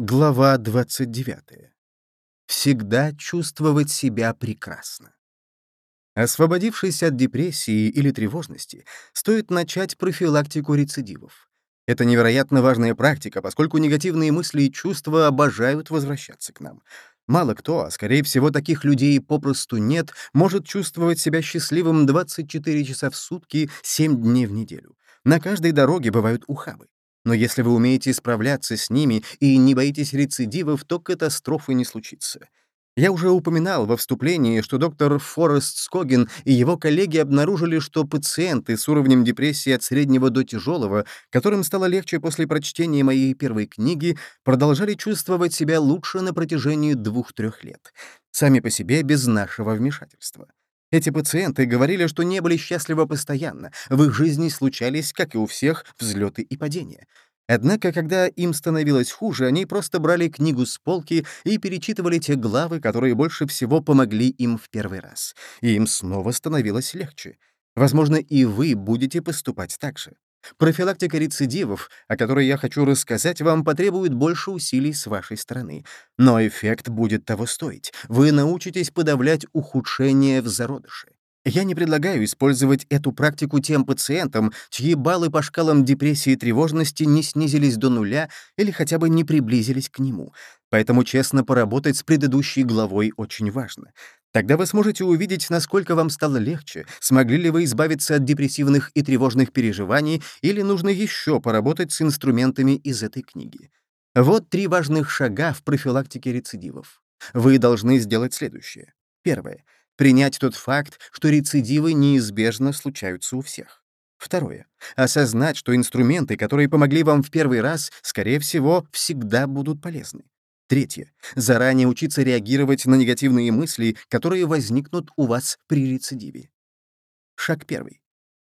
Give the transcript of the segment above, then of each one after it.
Глава 29. Всегда чувствовать себя прекрасно. Освободившись от депрессии или тревожности, стоит начать профилактику рецидивов. Это невероятно важная практика, поскольку негативные мысли и чувства обожают возвращаться к нам. Мало кто, а скорее всего таких людей попросту нет, может чувствовать себя счастливым 24 часа в сутки, 7 дней в неделю. На каждой дороге бывают ухабы. Но если вы умеете справляться с ними и не боитесь рецидивов, то катастрофы не случится. Я уже упоминал во вступлении, что доктор Форест Скогин и его коллеги обнаружили, что пациенты с уровнем депрессии от среднего до тяжелого, которым стало легче после прочтения моей первой книги, продолжали чувствовать себя лучше на протяжении двух-трех лет, сами по себе без нашего вмешательства. Эти пациенты говорили, что не были счастливы постоянно, в их жизни случались, как и у всех, взлеты и падения. Однако, когда им становилось хуже, они просто брали книгу с полки и перечитывали те главы, которые больше всего помогли им в первый раз. И им снова становилось легче. Возможно, и вы будете поступать так же. Профилактика рецидивов, о которой я хочу рассказать вам, потребует больше усилий с вашей стороны. Но эффект будет того стоить. Вы научитесь подавлять ухудшение в зародыше. Я не предлагаю использовать эту практику тем пациентам, чьи баллы по шкалам депрессии и тревожности не снизились до нуля или хотя бы не приблизились к нему. Поэтому честно поработать с предыдущей главой очень важно. Тогда вы сможете увидеть, насколько вам стало легче, смогли ли вы избавиться от депрессивных и тревожных переживаний или нужно еще поработать с инструментами из этой книги. Вот три важных шага в профилактике рецидивов. Вы должны сделать следующее. Первое. Принять тот факт, что рецидивы неизбежно случаются у всех. Второе. Осознать, что инструменты, которые помогли вам в первый раз, скорее всего, всегда будут полезны. Третье. Заранее учиться реагировать на негативные мысли, которые возникнут у вас при рецидиве. Шаг первый.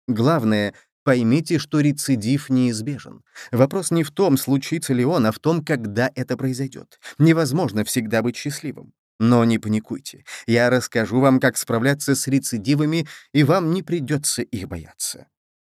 Главное, поймите, что рецидив неизбежен. Вопрос не в том, случится ли он, а в том, когда это произойдет. Невозможно всегда быть счастливым. Но не паникуйте. Я расскажу вам, как справляться с рецидивами, и вам не придется их бояться.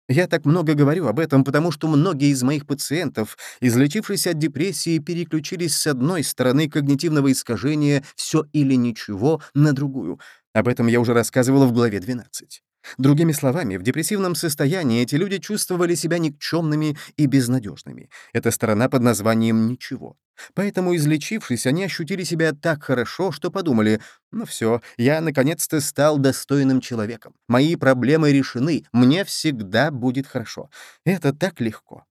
Я так много говорю об этом, потому что многие из моих пациентов, излечившись от депрессии, переключились с одной стороны когнитивного искажения «все или ничего» на другую. Об этом я уже рассказывала в главе 12. Другими словами, в депрессивном состоянии эти люди чувствовали себя никчемными и безнадежными. Это сторона под названием «ничего». Поэтому, излечившись, они ощутили себя так хорошо, что подумали, ну все, я наконец-то стал достойным человеком. Мои проблемы решены, мне всегда будет хорошо. Это так легко.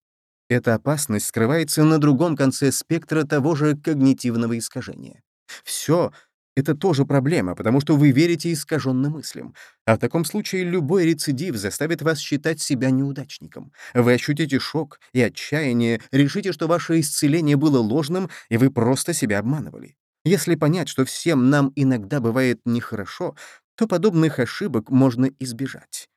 Эта опасность скрывается на другом конце спектра того же когнитивного искажения. Все это тоже проблема, потому что вы верите искаженным мыслям. А в таком случае любой рецидив заставит вас считать себя неудачником. Вы ощутите шок и отчаяние, решите, что ваше исцеление было ложным, и вы просто себя обманывали. Если понять, что всем нам иногда бывает нехорошо, то подобных ошибок можно избежать.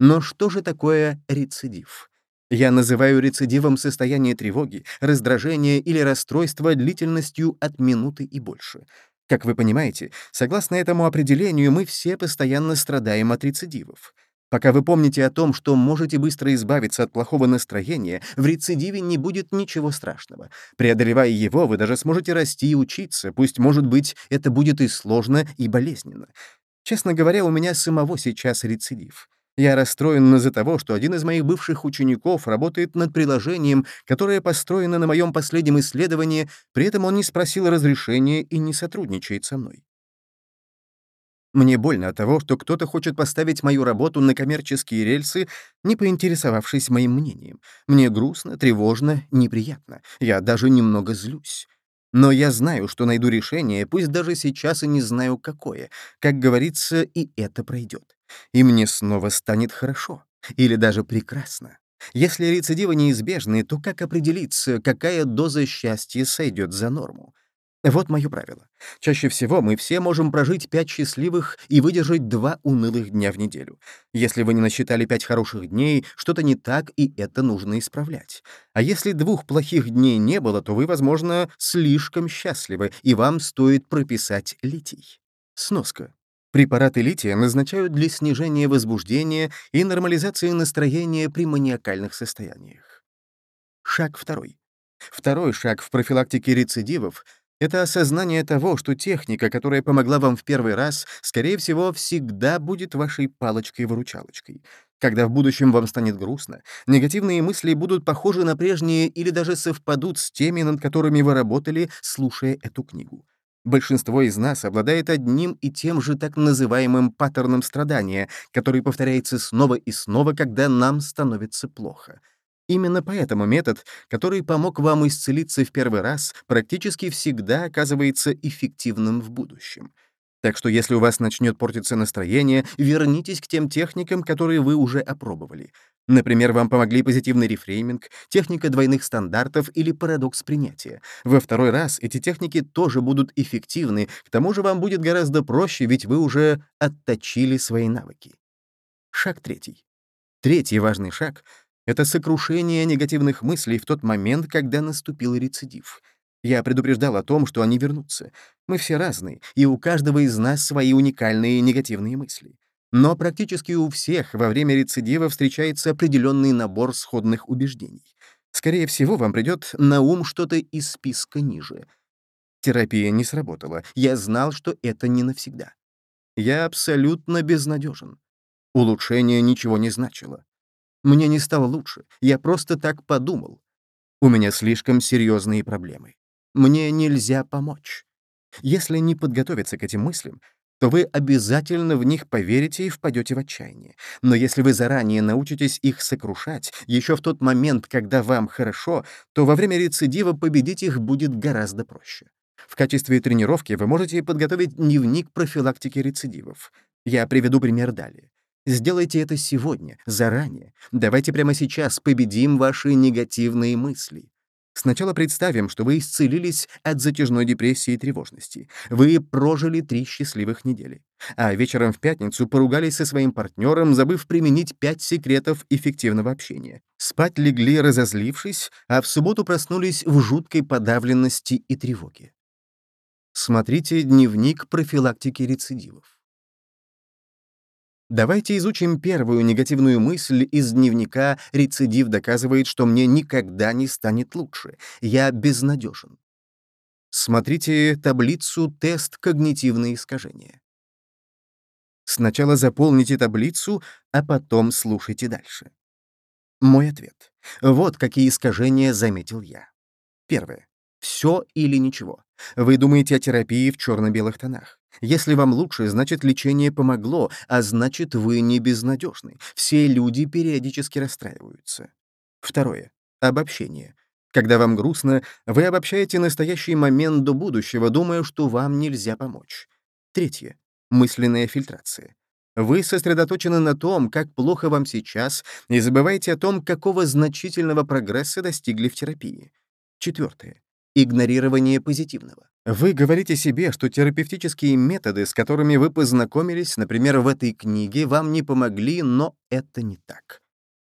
Но что же такое рецидив? Я называю рецидивом состояние тревоги, раздражения или расстройства длительностью от минуты и больше. Как вы понимаете, согласно этому определению, мы все постоянно страдаем от рецидивов. Пока вы помните о том, что можете быстро избавиться от плохого настроения, в рецидиве не будет ничего страшного. Преодолевая его, вы даже сможете расти и учиться, пусть, может быть, это будет и сложно, и болезненно. Честно говоря, у меня самого сейчас рецидив. Я расстроен из-за того, что один из моих бывших учеников работает над приложением, которое построено на моем последнем исследовании, при этом он не спросил разрешения и не сотрудничает со мной. Мне больно от того, что кто-то хочет поставить мою работу на коммерческие рельсы, не поинтересовавшись моим мнением. Мне грустно, тревожно, неприятно. Я даже немного злюсь. Но я знаю, что найду решение, пусть даже сейчас и не знаю, какое. Как говорится, и это пройдет и мне снова станет хорошо или даже прекрасно. Если рецидивы неизбежны, то как определиться, какая доза счастья сойдет за норму? Вот мое правило. Чаще всего мы все можем прожить пять счастливых и выдержать два унылых дня в неделю. Если вы не насчитали пять хороших дней, что-то не так, и это нужно исправлять. А если двух плохих дней не было, то вы, возможно, слишком счастливы, и вам стоит прописать литий. Сноска. Препараты лития назначают для снижения возбуждения и нормализации настроения при маниакальных состояниях. Шаг второй. Второй шаг в профилактике рецидивов — это осознание того, что техника, которая помогла вам в первый раз, скорее всего, всегда будет вашей палочкой-выручалочкой. Когда в будущем вам станет грустно, негативные мысли будут похожи на прежние или даже совпадут с теми, над которыми вы работали, слушая эту книгу. Большинство из нас обладает одним и тем же так называемым паттерном страдания, который повторяется снова и снова, когда нам становится плохо. Именно поэтому метод, который помог вам исцелиться в первый раз, практически всегда оказывается эффективным в будущем. Так что если у вас начнет портиться настроение, вернитесь к тем техникам, которые вы уже опробовали. Например, вам помогли позитивный рефрейминг, техника двойных стандартов или парадокс принятия. Во второй раз эти техники тоже будут эффективны, к тому же вам будет гораздо проще, ведь вы уже отточили свои навыки. Шаг третий. Третий важный шаг — это сокрушение негативных мыслей в тот момент, когда наступил рецидив — я предупреждал о том, что они вернутся. Мы все разные, и у каждого из нас свои уникальные негативные мысли. Но практически у всех во время рецидива встречается определенный набор сходных убеждений. Скорее всего, вам придет на ум что-то из списка ниже. Терапия не сработала. Я знал, что это не навсегда. Я абсолютно безнадежен. Улучшение ничего не значило. Мне не стало лучше. Я просто так подумал. У меня слишком серьезные проблемы. Мне нельзя помочь. Если не подготовиться к этим мыслям, то вы обязательно в них поверите и впадете в отчаяние. Но если вы заранее научитесь их сокрушать, еще в тот момент, когда вам хорошо, то во время рецидива победить их будет гораздо проще. В качестве тренировки вы можете подготовить дневник профилактики рецидивов. Я приведу пример далее. Сделайте это сегодня, заранее. Давайте прямо сейчас победим ваши негативные мысли. Сначала представим, что вы исцелились от затяжной депрессии и тревожности. Вы прожили три счастливых недели. А вечером в пятницу поругались со своим партнером, забыв применить пять секретов эффективного общения. Спать легли, разозлившись, а в субботу проснулись в жуткой подавленности и тревоге. Смотрите дневник профилактики рецидивов. Давайте изучим первую негативную мысль из дневника «Рецидив доказывает, что мне никогда не станет лучше. Я безнадежен». Смотрите таблицу «Тест когнитивные искажения». Сначала заполните таблицу, а потом слушайте дальше. Мой ответ. Вот какие искажения заметил я. Первое. Все или ничего. Вы думаете о терапии в черно-белых тонах. Если вам лучше, значит, лечение помогло, а значит, вы не безнадежны. Все люди периодически расстраиваются. Второе. Обобщение. Когда вам грустно, вы обобщаете настоящий момент до будущего, думая, что вам нельзя помочь. Третье. Мысленная фильтрация. Вы сосредоточены на том, как плохо вам сейчас, и забываете о том, какого значительного прогресса достигли в терапии. Четвертое. Игнорирование позитивного. Вы говорите себе, что терапевтические методы, с которыми вы познакомились, например, в этой книге, вам не помогли, но это не так.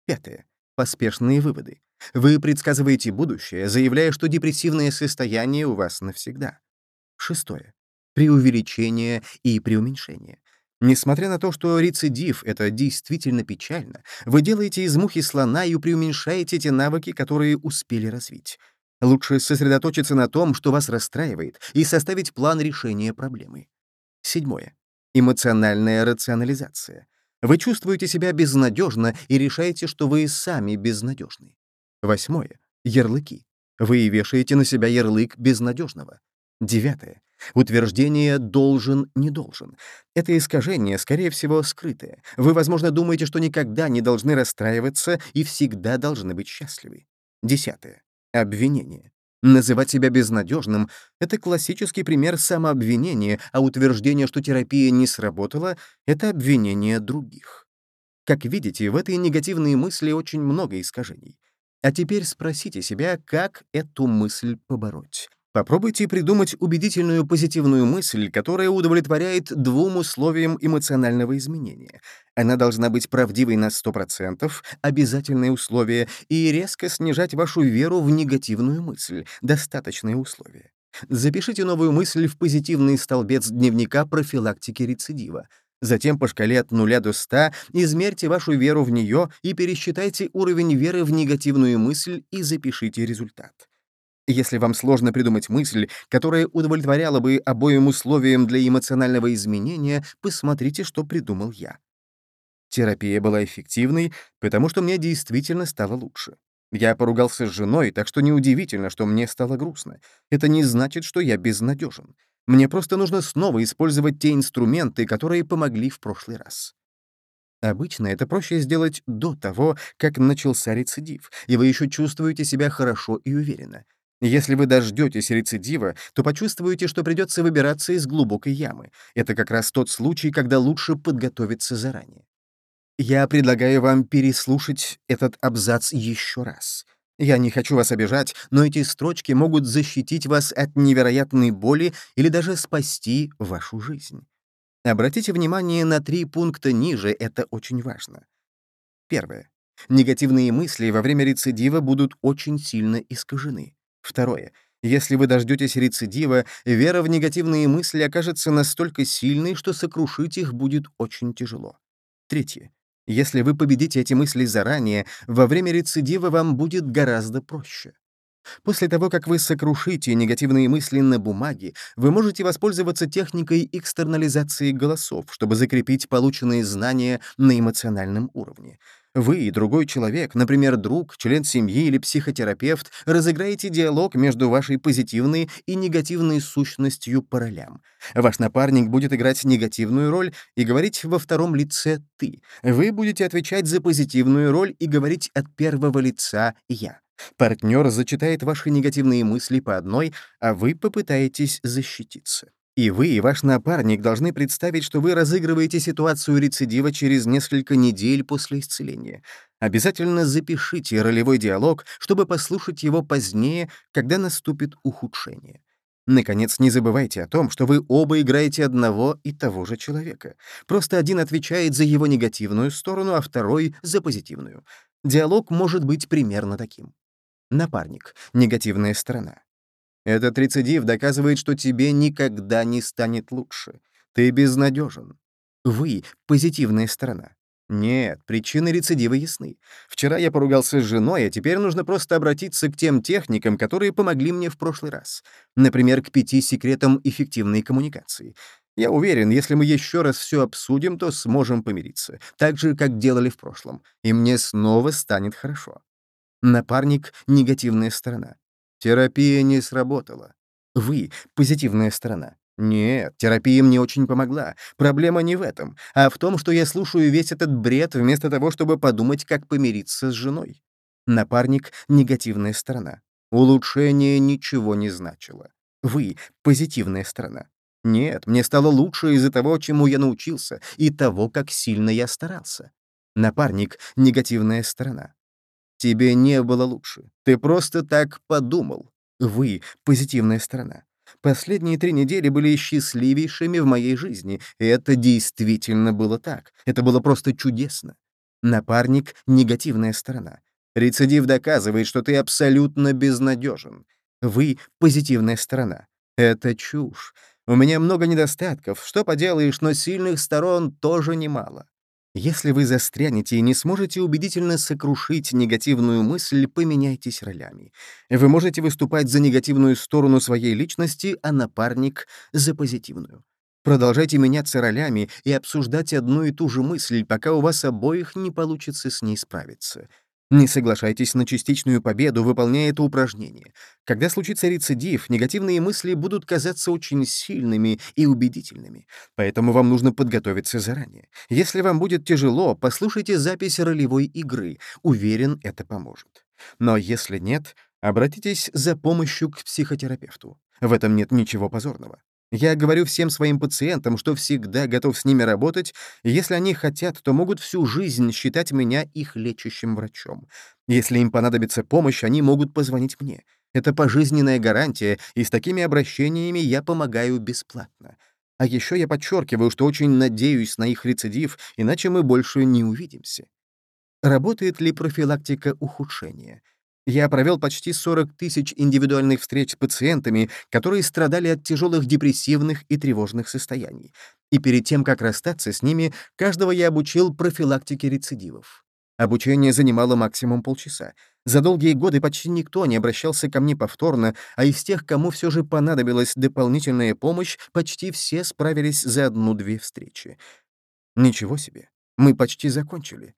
Пятое. Поспешные выводы. Вы предсказываете будущее, заявляя, что депрессивное состояние у вас навсегда. Шестое. Преувеличение и преуменьшение. Несмотря на то, что рецидив — это действительно печально, вы делаете из мухи слона и преуменьшаете те навыки, которые успели развить. Лучше сосредоточиться на том, что вас расстраивает, и составить план решения проблемы. Седьмое. Эмоциональная рационализация. Вы чувствуете себя безнадежно и решаете, что вы сами безнадежны. Восьмое. Ярлыки. Вы вешаете на себя ярлык безнадежного. Девятое. Утверждение «должен, не должен». Это искажение, скорее всего, скрытое. Вы, возможно, думаете, что никогда не должны расстраиваться и всегда должны быть счастливы. Десятое. Обвинение. Называть себя безнадежным — это классический пример самообвинения, а утверждение, что терапия не сработала — это обвинение других. Как видите, в этой негативной мысли очень много искажений. А теперь спросите себя, как эту мысль побороть. Попробуйте придумать убедительную позитивную мысль, которая удовлетворяет двум условиям эмоционального изменения. Она должна быть правдивой на 100%, обязательное условие, и резко снижать вашу веру в негативную мысль, достаточные условия. Запишите новую мысль в позитивный столбец дневника профилактики рецидива. Затем по шкале от 0 до 100 измерьте вашу веру в нее и пересчитайте уровень веры в негативную мысль и запишите результат. Если вам сложно придумать мысль, которая удовлетворяла бы обоим условиям для эмоционального изменения, посмотрите, что придумал я. Терапия была эффективной, потому что мне действительно стало лучше. Я поругался с женой, так что неудивительно, что мне стало грустно. Это не значит, что я безнадежен. Мне просто нужно снова использовать те инструменты, которые помогли в прошлый раз. Обычно это проще сделать до того, как начался рецидив, и вы еще чувствуете себя хорошо и уверенно. Если вы дождетесь рецидива, то почувствуете, что придется выбираться из глубокой ямы. Это как раз тот случай, когда лучше подготовиться заранее. Я предлагаю вам переслушать этот абзац еще раз. Я не хочу вас обижать, но эти строчки могут защитить вас от невероятной боли или даже спасти вашу жизнь. Обратите внимание на три пункта ниже, это очень важно. Первое. Негативные мысли во время рецидива будут очень сильно искажены. Второе. Если вы дождетесь рецидива, вера в негативные мысли окажется настолько сильной, что сокрушить их будет очень тяжело. Третье. Если вы победите эти мысли заранее, во время рецидива вам будет гораздо проще. После того, как вы сокрушите негативные мысли на бумаге, вы можете воспользоваться техникой экстернализации голосов, чтобы закрепить полученные знания на эмоциональном уровне. Вы и другой человек, например, друг, член семьи или психотерапевт, разыграете диалог между вашей позитивной и негативной сущностью по ролям. Ваш напарник будет играть негативную роль и говорить во втором лице «ты». Вы будете отвечать за позитивную роль и говорить от первого лица «я». Партнер зачитает ваши негативные мысли по одной, а вы попытаетесь защититься. И вы, и ваш напарник должны представить, что вы разыгрываете ситуацию рецидива через несколько недель после исцеления. Обязательно запишите ролевой диалог, чтобы послушать его позднее, когда наступит ухудшение. Наконец, не забывайте о том, что вы оба играете одного и того же человека. Просто один отвечает за его негативную сторону, а второй — за позитивную. Диалог может быть примерно таким. Напарник — негативная сторона. Этот рецидив доказывает, что тебе никогда не станет лучше. Ты безнадежен. Вы — позитивная сторона. Нет, причины рецидива ясны. Вчера я поругался с женой, а теперь нужно просто обратиться к тем техникам, которые помогли мне в прошлый раз. Например, к пяти секретам эффективной коммуникации. Я уверен, если мы еще раз все обсудим, то сможем помириться, так же, как делали в прошлом, и мне снова станет хорошо. Напарник — негативная сторона. Терапия не сработала. Вы — позитивная сторона. Нет, терапия мне очень помогла. Проблема не в этом, а в том, что я слушаю весь этот бред вместо того, чтобы подумать, как помириться с женой. Напарник — негативная сторона. Улучшение ничего не значило. Вы — позитивная сторона. Нет, мне стало лучше из-за того, чему я научился, и того, как сильно я старался. Напарник — негативная сторона. Тебе не было лучше. Ты просто так подумал. Вы — позитивная сторона. Последние три недели были счастливейшими в моей жизни, и это действительно было так. Это было просто чудесно. Напарник — негативная сторона. Рецидив доказывает, что ты абсолютно безнадежен. Вы — позитивная сторона. Это чушь. У меня много недостатков. Что поделаешь, но сильных сторон тоже немало. Если вы застрянете и не сможете убедительно сокрушить негативную мысль, поменяйтесь ролями. Вы можете выступать за негативную сторону своей личности, а напарник — за позитивную. Продолжайте меняться ролями и обсуждать одну и ту же мысль, пока у вас обоих не получится с ней справиться. Не соглашайтесь на частичную победу, выполняя это упражнение. Когда случится рецидив, негативные мысли будут казаться очень сильными и убедительными. Поэтому вам нужно подготовиться заранее. Если вам будет тяжело, послушайте запись ролевой игры. Уверен, это поможет. Но если нет, обратитесь за помощью к психотерапевту. В этом нет ничего позорного. Я говорю всем своим пациентам, что всегда готов с ними работать, если они хотят, то могут всю жизнь считать меня их лечащим врачом. Если им понадобится помощь, они могут позвонить мне. Это пожизненная гарантия, и с такими обращениями я помогаю бесплатно. А еще я подчеркиваю, что очень надеюсь на их рецидив, иначе мы больше не увидимся. Работает ли профилактика ухудшения? Я провел почти 40 тысяч индивидуальных встреч с пациентами, которые страдали от тяжелых депрессивных и тревожных состояний. И перед тем, как расстаться с ними, каждого я обучил профилактике рецидивов. Обучение занимало максимум полчаса. За долгие годы почти никто не обращался ко мне повторно, а из тех, кому все же понадобилась дополнительная помощь, почти все справились за одну-две встречи. Ничего себе, мы почти закончили.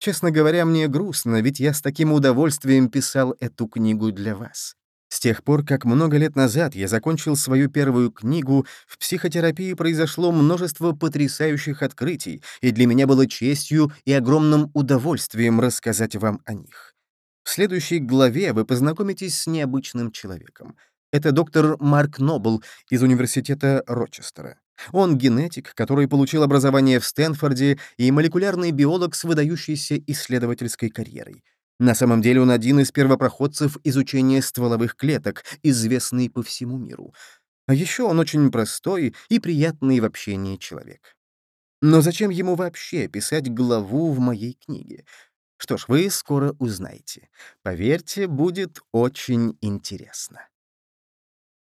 Честно говоря, мне грустно, ведь я с таким удовольствием писал эту книгу для вас. С тех пор, как много лет назад я закончил свою первую книгу, в психотерапии произошло множество потрясающих открытий, и для меня было честью и огромным удовольствием рассказать вам о них. В следующей главе вы познакомитесь с необычным человеком. Это доктор Марк Нобл из Университета Рочестера. Он генетик, который получил образование в Стэнфорде и молекулярный биолог с выдающейся исследовательской карьерой. На самом деле он один из первопроходцев изучения стволовых клеток, известный по всему миру. А еще он очень простой и приятный в общении человек. Но зачем ему вообще писать главу в моей книге? Что ж, вы скоро узнаете. Поверьте, будет очень интересно.